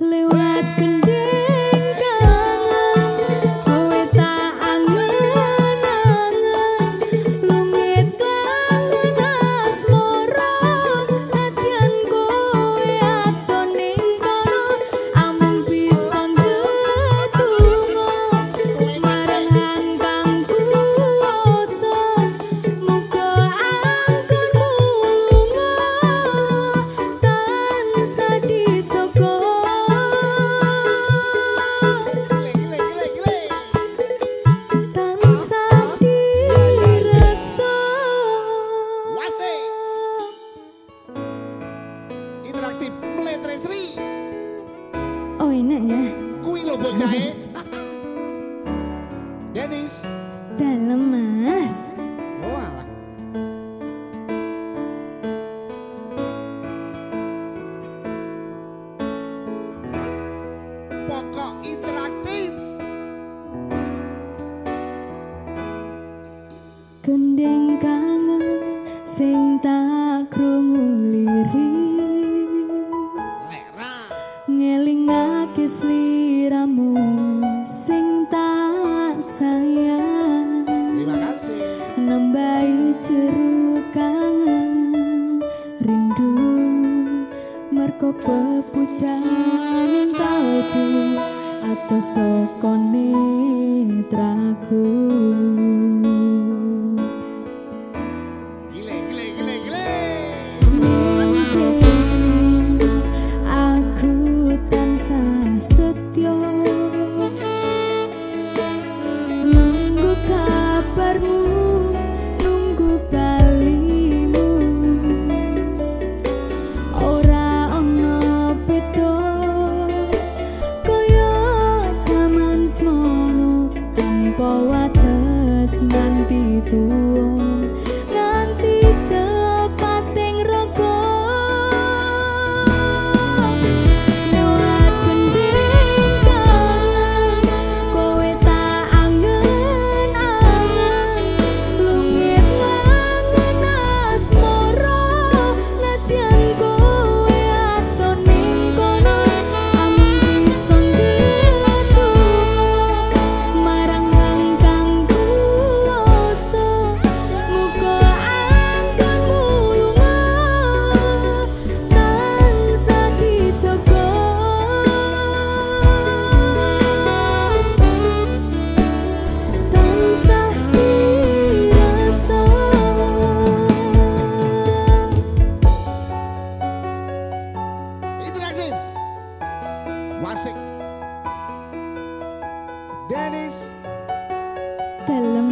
lewat kendang Dennis. Dan mas. Oh Pokok interaktif. Kendeng kangen sing tak krunguli. janin talbu atau sokone traku. apa wates nganti tuwa Dennis. Tell